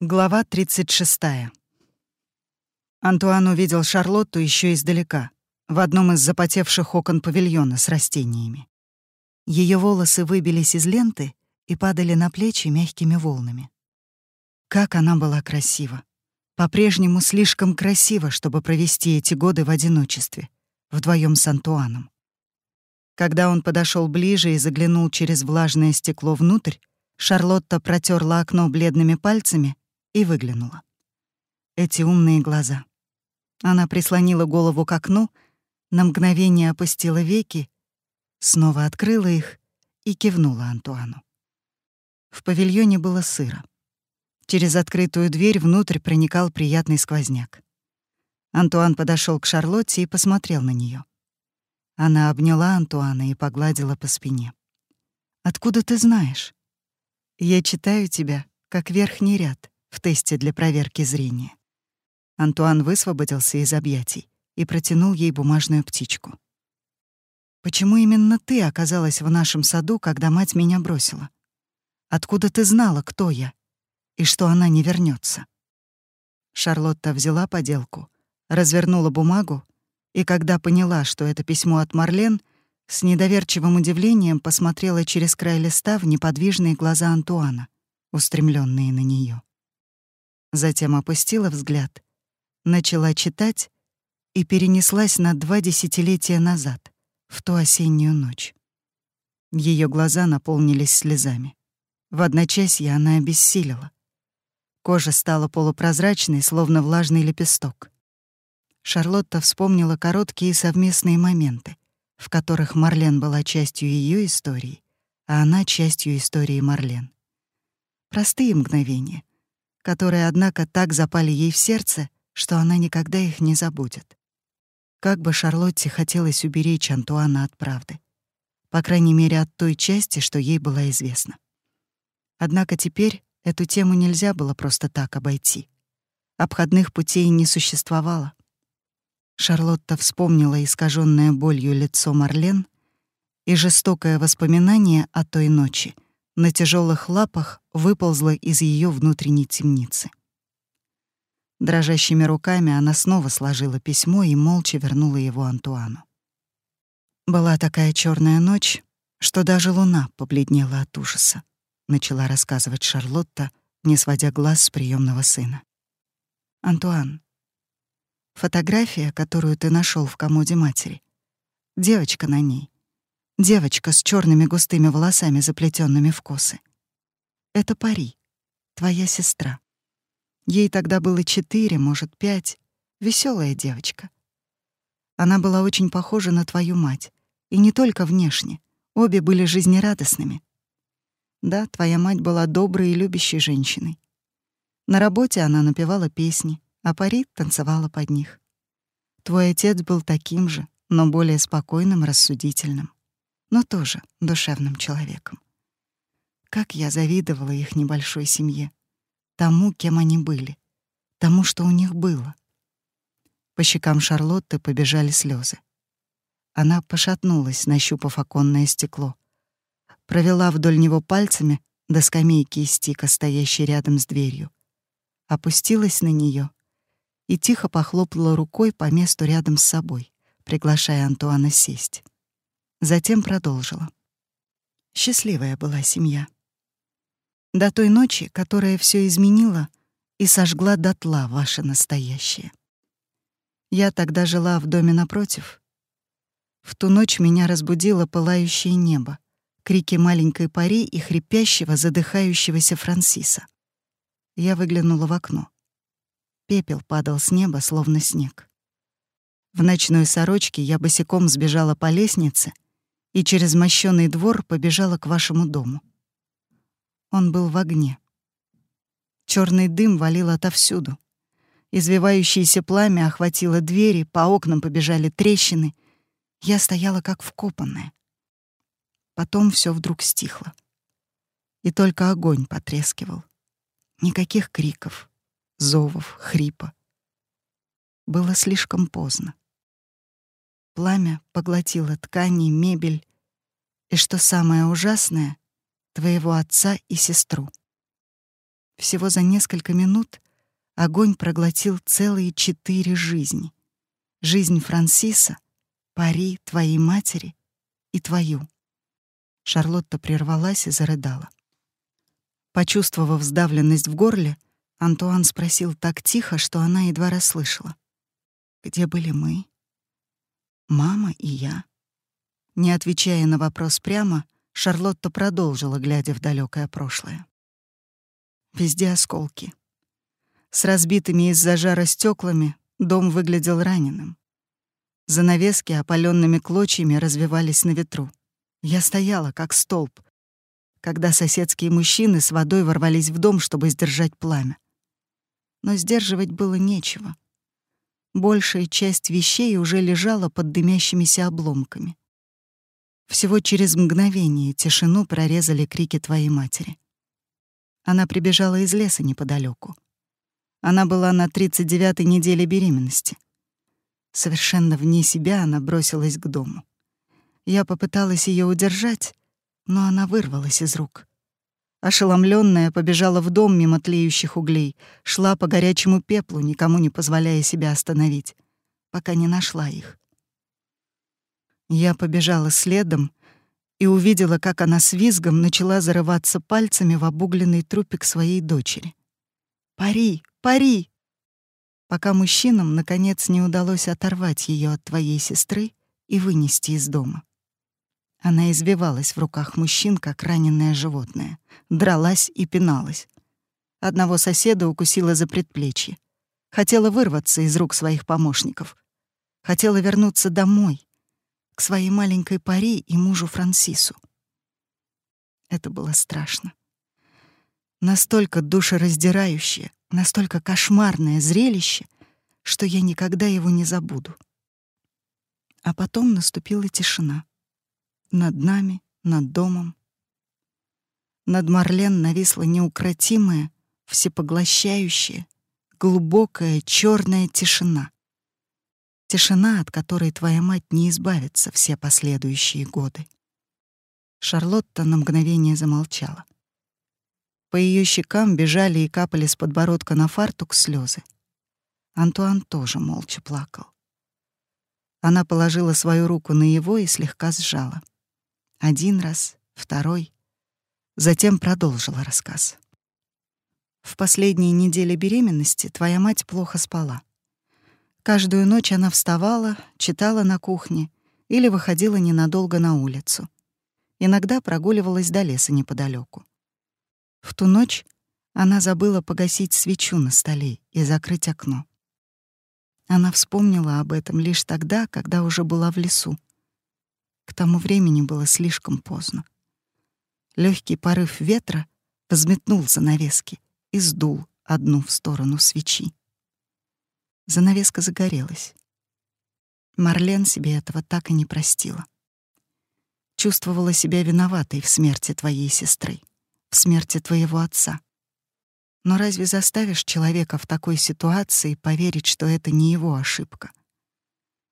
Глава 36. Антуан увидел Шарлотту еще издалека, в одном из запотевших окон павильона с растениями. Ее волосы выбились из ленты и падали на плечи мягкими волнами. Как она была красива. По-прежнему слишком красива, чтобы провести эти годы в одиночестве, вдвоем с Антуаном. Когда он подошел ближе и заглянул через влажное стекло внутрь, Шарлотта протерла окно бледными пальцами и выглянула. Эти умные глаза. Она прислонила голову к окну, на мгновение опустила веки, снова открыла их и кивнула Антуану. В павильоне было сыро. Через открытую дверь внутрь проникал приятный сквозняк. Антуан подошел к Шарлотте и посмотрел на нее. Она обняла Антуана и погладила по спине. «Откуда ты знаешь?» «Я читаю тебя, как верхний ряд», в тесте для проверки зрения. Антуан высвободился из объятий и протянул ей бумажную птичку. «Почему именно ты оказалась в нашем саду, когда мать меня бросила? Откуда ты знала, кто я, и что она не вернется? Шарлотта взяла поделку, развернула бумагу, и когда поняла, что это письмо от Марлен, с недоверчивым удивлением посмотрела через край листа в неподвижные глаза Антуана, устремленные на нее затем опустила взгляд, начала читать и перенеслась на два десятилетия назад, в ту осеннюю ночь. Ее глаза наполнились слезами. В одночасье она обессилила. Кожа стала полупрозрачной, словно влажный лепесток. Шарлотта вспомнила короткие совместные моменты, в которых Марлен была частью ее истории, а она — частью истории Марлен. Простые мгновения, которые, однако, так запали ей в сердце, что она никогда их не забудет. Как бы Шарлотте хотелось уберечь Антуана от правды. По крайней мере, от той части, что ей была известна. Однако теперь эту тему нельзя было просто так обойти. Обходных путей не существовало. Шарлотта вспомнила искаженное болью лицо Марлен и жестокое воспоминание о той ночи — на тяжелых лапах выползла из ее внутренней темницы. Дрожащими руками она снова сложила письмо и молча вернула его Антуану. Была такая черная ночь, что даже луна побледнела от ужаса, начала рассказывать Шарлотта, не сводя глаз с приемного сына. Антуан, фотография, которую ты нашел в комоде матери, девочка на ней, Девочка с черными густыми волосами, заплетенными в косы. Это Пари, твоя сестра. Ей тогда было четыре, может, пять. Веселая девочка. Она была очень похожа на твою мать. И не только внешне. Обе были жизнерадостными. Да, твоя мать была доброй и любящей женщиной. На работе она напевала песни, а Пари танцевала под них. Твой отец был таким же, но более спокойным, рассудительным но тоже душевным человеком. Как я завидовала их небольшой семье, тому, кем они были, тому, что у них было. По щекам Шарлотты побежали слезы. Она пошатнулась, нащупав оконное стекло. Провела вдоль него пальцами до скамейки из стика, стоящей рядом с дверью. Опустилась на нее и тихо похлопала рукой по месту рядом с собой, приглашая Антуана сесть. Затем продолжила. Счастливая была семья. До той ночи, которая все изменила и сожгла дотла ваше настоящее. Я тогда жила в доме напротив. В ту ночь меня разбудило пылающее небо, крики маленькой пари и хрипящего, задыхающегося Франсиса. Я выглянула в окно. Пепел падал с неба, словно снег. В ночной сорочке я босиком сбежала по лестнице — и через мощёный двор побежала к вашему дому. Он был в огне. Черный дым валил отовсюду. Извивающееся пламя охватило двери, по окнам побежали трещины. Я стояла как вкопанная. Потом все вдруг стихло. И только огонь потрескивал. Никаких криков, зовов, хрипа. Было слишком поздно. Пламя поглотило ткани, мебель и, что самое ужасное, твоего отца и сестру. Всего за несколько минут огонь проглотил целые четыре жизни. Жизнь Франсиса, Пари, твоей матери и твою. Шарлотта прервалась и зарыдала. Почувствовав сдавленность в горле, Антуан спросил так тихо, что она едва расслышала. «Где были мы?» «Мама и я». Не отвечая на вопрос прямо, Шарлотта продолжила, глядя в далекое прошлое. Везде осколки. С разбитыми из-за жара стеклами дом выглядел раненым. Занавески опаленными клочьями развивались на ветру. Я стояла, как столб, когда соседские мужчины с водой ворвались в дом, чтобы сдержать пламя но сдерживать было нечего. Большая часть вещей уже лежала под дымящимися обломками. Всего через мгновение тишину прорезали крики твоей матери. Она прибежала из леса неподалеку. Она была на 39-й неделе беременности. Совершенно вне себя она бросилась к дому. Я попыталась ее удержать, но она вырвалась из рук. Ошеломленная побежала в дом мимо тлеющих углей, шла по горячему пеплу, никому не позволяя себя остановить, пока не нашла их. Я побежала следом и увидела, как она с визгом начала зарываться пальцами в обугленный трупик своей дочери. «Пари! Пари!» Пока мужчинам, наконец, не удалось оторвать ее от твоей сестры и вынести из дома. Она извивалась в руках мужчин, как раненое животное, дралась и пиналась. Одного соседа укусила за предплечье. Хотела вырваться из рук своих помощников. Хотела вернуться домой, к своей маленькой Пари и мужу Франсису. Это было страшно. Настолько душераздирающее, настолько кошмарное зрелище, что я никогда его не забуду. А потом наступила тишина над нами, над домом. Над Марлен нависла неукротимая, всепоглощающая, глубокая черная тишина. Тишина, от которой твоя мать не избавится все последующие годы. Шарлотта на мгновение замолчала. По ее щекам бежали и капали с подбородка на фартук слезы. Антуан тоже молча плакал. Она положила свою руку на его и слегка сжала. Один раз, второй. Затем продолжила рассказ. В последние недели беременности твоя мать плохо спала. Каждую ночь она вставала, читала на кухне или выходила ненадолго на улицу. Иногда прогуливалась до леса неподалеку. В ту ночь она забыла погасить свечу на столе и закрыть окно. Она вспомнила об этом лишь тогда, когда уже была в лесу. К тому времени было слишком поздно. Легкий порыв ветра взметнул занавески и сдул одну в сторону свечи. Занавеска загорелась. Марлен себе этого так и не простила. Чувствовала себя виноватой в смерти твоей сестры, в смерти твоего отца. Но разве заставишь человека в такой ситуации поверить, что это не его ошибка?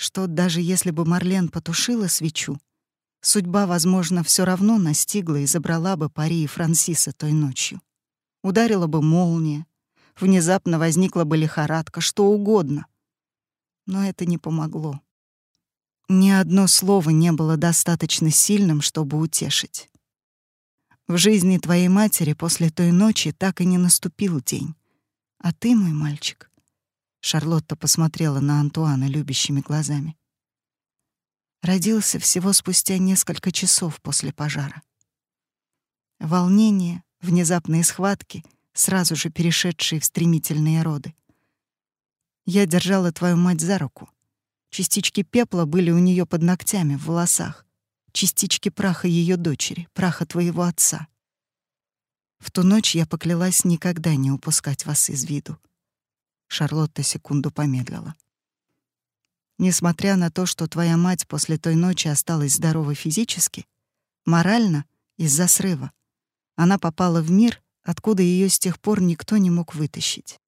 что даже если бы Марлен потушила свечу, судьба, возможно, все равно настигла и забрала бы Пари и Франсиса той ночью. Ударила бы молния, внезапно возникла бы лихорадка, что угодно. Но это не помогло. Ни одно слово не было достаточно сильным, чтобы утешить. В жизни твоей матери после той ночи так и не наступил день. А ты, мой мальчик, Шарлотта посмотрела на Антуана любящими глазами. Родился всего спустя несколько часов после пожара. Волнение, внезапные схватки, сразу же перешедшие в стремительные роды. Я держала твою мать за руку. Частички пепла были у нее под ногтями, в волосах. Частички праха ее дочери, праха твоего отца. В ту ночь я поклялась никогда не упускать вас из виду. Шарлотта секунду помедлила. Несмотря на то, что твоя мать после той ночи осталась здорова физически, морально из-за срыва она попала в мир, откуда ее с тех пор никто не мог вытащить.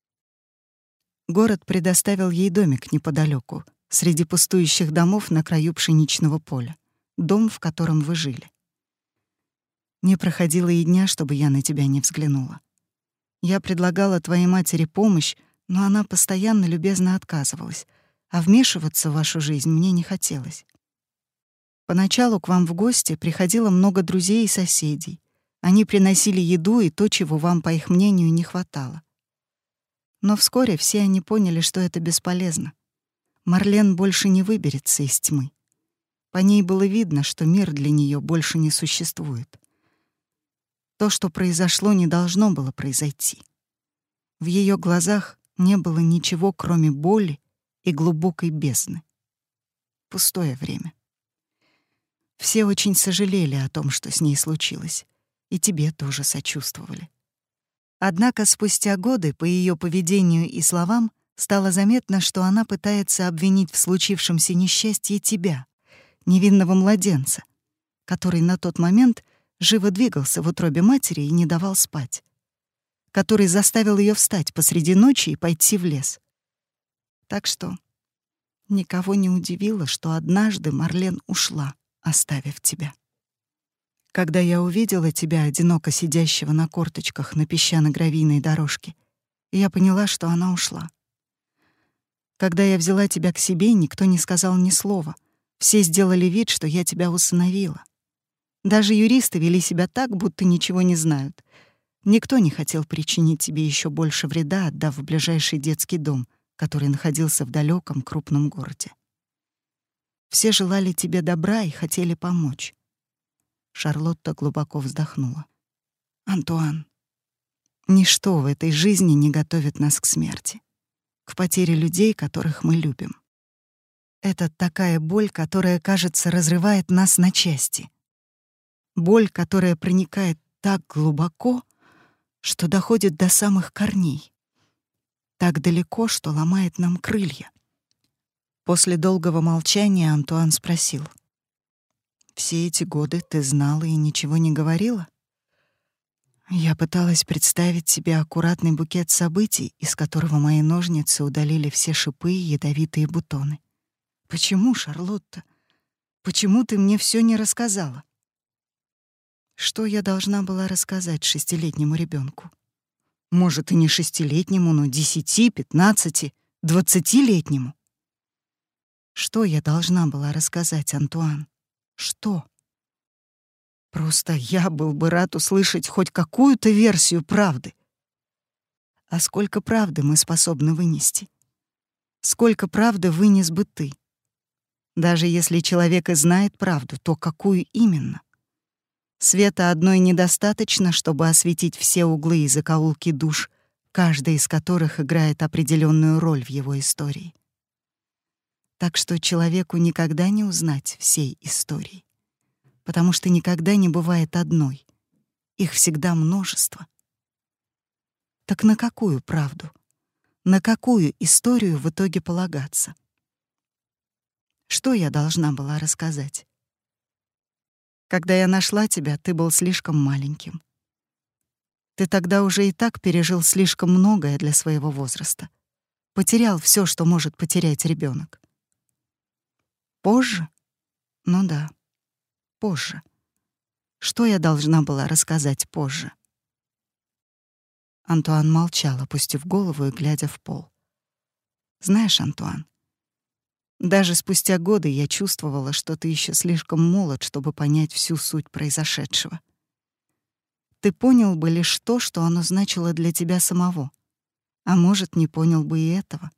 Город предоставил ей домик неподалеку, среди пустующих домов на краю пшеничного поля, дом, в котором вы жили. Не проходило и дня, чтобы я на тебя не взглянула. Я предлагала твоей матери помощь, но она постоянно любезно отказывалась, а вмешиваться в вашу жизнь мне не хотелось. Поначалу к вам в гости приходило много друзей и соседей. Они приносили еду и то, чего вам, по их мнению, не хватало. Но вскоре все они поняли, что это бесполезно. Марлен больше не выберется из тьмы. По ней было видно, что мир для нее больше не существует. То, что произошло, не должно было произойти. В ее глазах не было ничего, кроме боли и глубокой бездны. Пустое время. Все очень сожалели о том, что с ней случилось, и тебе тоже сочувствовали. Однако спустя годы по ее поведению и словам стало заметно, что она пытается обвинить в случившемся несчастье тебя, невинного младенца, который на тот момент живо двигался в утробе матери и не давал спать, который заставил ее встать посреди ночи и пойти в лес. Так что никого не удивило, что однажды Марлен ушла, оставив тебя. Когда я увидела тебя, одиноко сидящего на корточках на песчано-гравийной дорожке, я поняла, что она ушла. Когда я взяла тебя к себе, никто не сказал ни слова. Все сделали вид, что я тебя усыновила. Даже юристы вели себя так, будто ничего не знают. Никто не хотел причинить тебе еще больше вреда, отдав в ближайший детский дом, который находился в далеком крупном городе. Все желали тебе добра и хотели помочь. Шарлотта глубоко вздохнула. Антуан, ничто в этой жизни не готовит нас к смерти, к потере людей, которых мы любим. Это такая боль, которая, кажется, разрывает нас на части. Боль, которая проникает так глубоко, что доходит до самых корней. Так далеко, что ломает нам крылья. После долгого молчания Антуан спросил. «Все эти годы ты знала и ничего не говорила?» Я пыталась представить себе аккуратный букет событий, из которого мои ножницы удалили все шипы и ядовитые бутоны. «Почему, Шарлотта? Почему ты мне все не рассказала?» Что я должна была рассказать шестилетнему ребенку? Может, и не шестилетнему, но десяти, пятнадцати, двадцатилетнему? Что я должна была рассказать, Антуан? Что? Просто я был бы рад услышать хоть какую-то версию правды. А сколько правды мы способны вынести? Сколько правды вынес бы ты? Даже если человек и знает правду, то какую именно? Света одной недостаточно, чтобы осветить все углы и закоулки душ, каждый из которых играет определенную роль в его истории. Так что человеку никогда не узнать всей истории, потому что никогда не бывает одной, их всегда множество. Так на какую правду, на какую историю в итоге полагаться? Что я должна была рассказать? Когда я нашла тебя, ты был слишком маленьким. Ты тогда уже и так пережил слишком многое для своего возраста. Потерял все, что может потерять ребенок. Позже? Ну да, позже. Что я должна была рассказать позже? Антуан молчал, опустив голову и глядя в пол. Знаешь, Антуан, даже спустя годы я чувствовала, что ты еще слишком молод, чтобы понять всю суть произошедшего. Ты понял бы лишь то, что оно значило для тебя самого. А может, не понял бы и этого.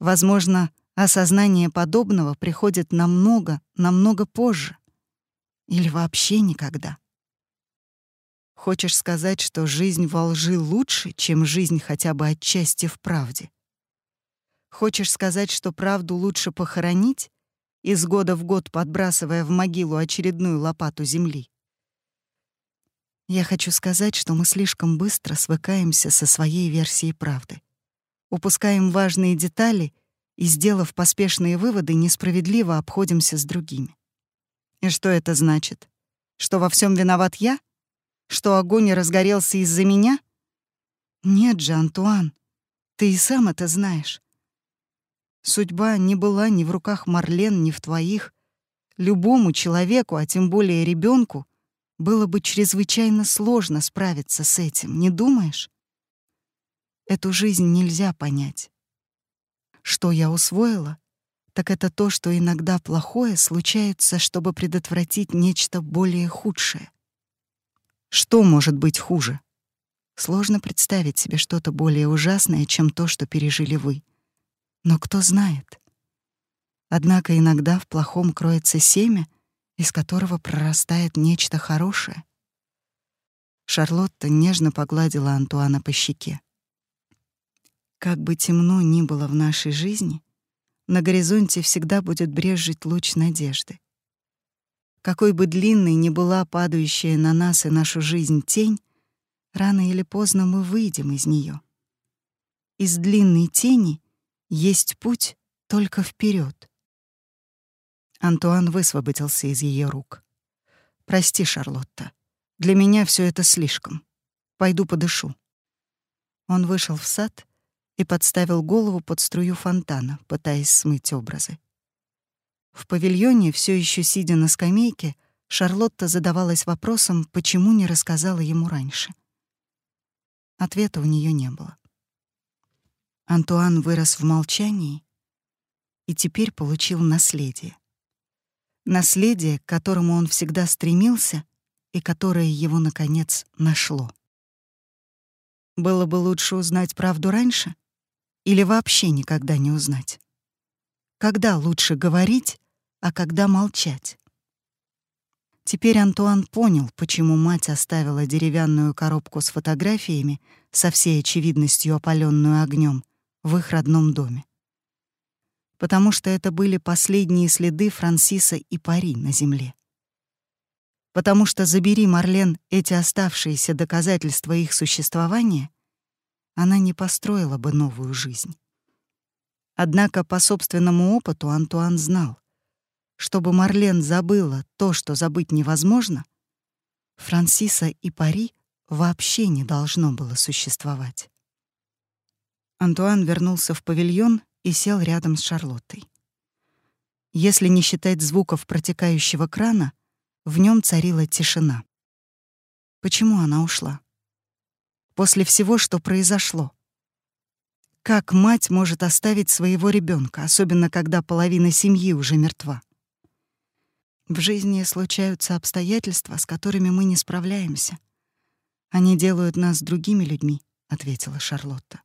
Возможно, осознание подобного приходит намного, намного позже. Или вообще никогда. Хочешь сказать, что жизнь во лжи лучше, чем жизнь хотя бы отчасти в правде? Хочешь сказать, что правду лучше похоронить, из года в год подбрасывая в могилу очередную лопату земли? Я хочу сказать, что мы слишком быстро свыкаемся со своей версией правды. Упускаем важные детали и, сделав поспешные выводы, несправедливо обходимся с другими. И что это значит? Что во всем виноват я? Что огонь разгорелся из-за меня? Нет же, Антуан, ты и сам это знаешь. Судьба не была ни в руках Марлен, ни в твоих. Любому человеку, а тем более ребенку, было бы чрезвычайно сложно справиться с этим, не думаешь? эту жизнь нельзя понять. Что я усвоила, так это то, что иногда плохое случается, чтобы предотвратить нечто более худшее. Что может быть хуже? Сложно представить себе что-то более ужасное, чем то, что пережили вы. Но кто знает? Однако иногда в плохом кроется семя, из которого прорастает нечто хорошее. Шарлотта нежно погладила Антуана по щеке. Как бы темно ни было в нашей жизни, на горизонте всегда будет брезжить луч надежды. Какой бы длинной ни была падающая на нас и нашу жизнь тень, рано или поздно мы выйдем из нее. Из длинной тени есть путь только вперед. Антуан высвободился из ее рук. «Прости, Шарлотта. Для меня все это слишком. Пойду подышу». Он вышел в сад и подставил голову под струю фонтана, пытаясь смыть образы. В павильоне, все еще сидя на скамейке, Шарлотта задавалась вопросом, почему не рассказала ему раньше. Ответа у нее не было. Антуан вырос в молчании и теперь получил наследие. Наследие, к которому он всегда стремился и которое его, наконец, нашло. Было бы лучше узнать правду раньше или вообще никогда не узнать? Когда лучше говорить, а когда молчать? Теперь Антуан понял, почему мать оставила деревянную коробку с фотографиями, со всей очевидностью опаленную огнем, в их родном доме потому что это были последние следы Франсиса и Пари на земле. Потому что забери Марлен эти оставшиеся доказательства их существования, она не построила бы новую жизнь. Однако по собственному опыту Антуан знал, чтобы Марлен забыла то, что забыть невозможно, Франсиса и Пари вообще не должно было существовать. Антуан вернулся в павильон и сел рядом с Шарлоттой. Если не считать звуков протекающего крана, в нем царила тишина. Почему она ушла? После всего, что произошло. Как мать может оставить своего ребенка, особенно когда половина семьи уже мертва? В жизни случаются обстоятельства, с которыми мы не справляемся. Они делают нас другими людьми, ответила Шарлотта.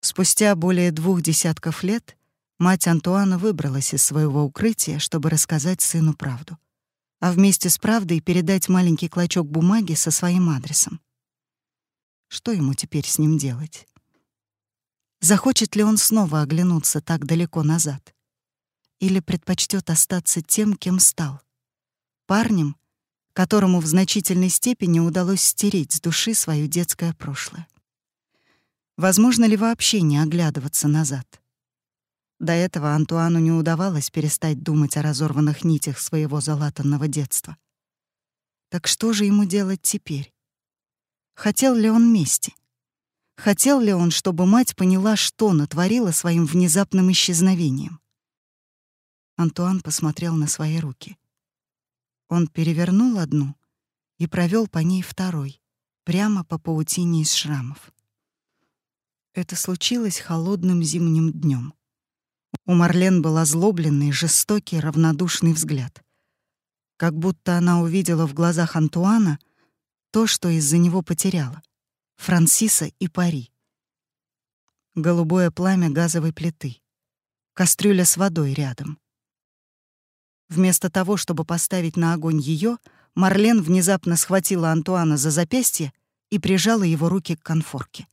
Спустя более двух десятков лет мать Антуана выбралась из своего укрытия, чтобы рассказать сыну правду, а вместе с правдой передать маленький клочок бумаги со своим адресом. Что ему теперь с ним делать? Захочет ли он снова оглянуться так далеко назад? Или предпочтет остаться тем, кем стал? Парнем, которому в значительной степени удалось стереть с души свое детское прошлое. Возможно ли вообще не оглядываться назад? До этого Антуану не удавалось перестать думать о разорванных нитях своего залатанного детства. Так что же ему делать теперь? Хотел ли он мести? Хотел ли он, чтобы мать поняла, что натворила своим внезапным исчезновением? Антуан посмотрел на свои руки. Он перевернул одну и провел по ней второй, прямо по паутине из шрамов. Это случилось холодным зимним днем. У Марлен был озлобленный, жестокий, равнодушный взгляд. Как будто она увидела в глазах Антуана то, что из-за него потеряла — Франсиса и Пари. Голубое пламя газовой плиты. Кастрюля с водой рядом. Вместо того, чтобы поставить на огонь ее, Марлен внезапно схватила Антуана за запястье и прижала его руки к конфорке.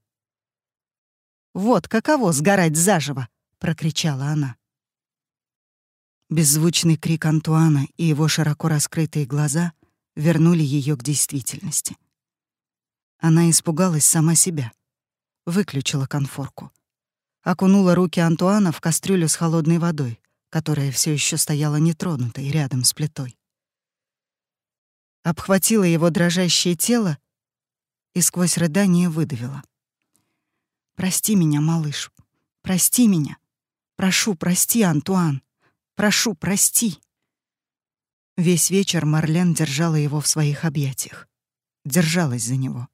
Вот каково сгорать заживо!» — прокричала она. Беззвучный крик Антуана и его широко раскрытые глаза вернули ее к действительности. Она испугалась сама себя, выключила конфорку, окунула руки Антуана в кастрюлю с холодной водой, которая все еще стояла нетронутой рядом с плитой. Обхватила его дрожащее тело и сквозь рыдание выдавила — Прости меня, малыш. Прости меня. Прошу, прости, Антуан. Прошу, прости. Весь вечер Марлен держала его в своих объятиях. Держалась за него.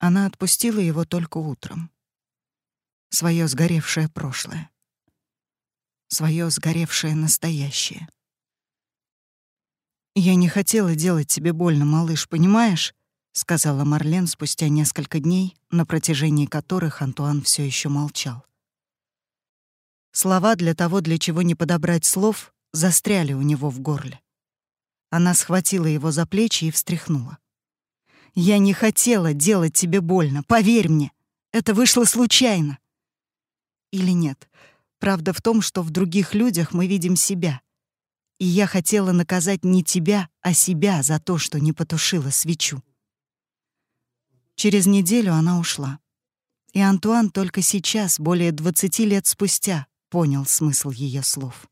Она отпустила его только утром. Своё сгоревшее прошлое. Своё сгоревшее настоящее. «Я не хотела делать тебе больно, малыш, понимаешь?» — сказала Марлен спустя несколько дней, на протяжении которых Антуан все еще молчал. Слова для того, для чего не подобрать слов, застряли у него в горле. Она схватила его за плечи и встряхнула. «Я не хотела делать тебе больно, поверь мне. Это вышло случайно». Или нет? Правда в том, что в других людях мы видим себя. И я хотела наказать не тебя, а себя за то, что не потушила свечу. Через неделю она ушла. И Антуан только сейчас, более 20 лет спустя, понял смысл ее слов.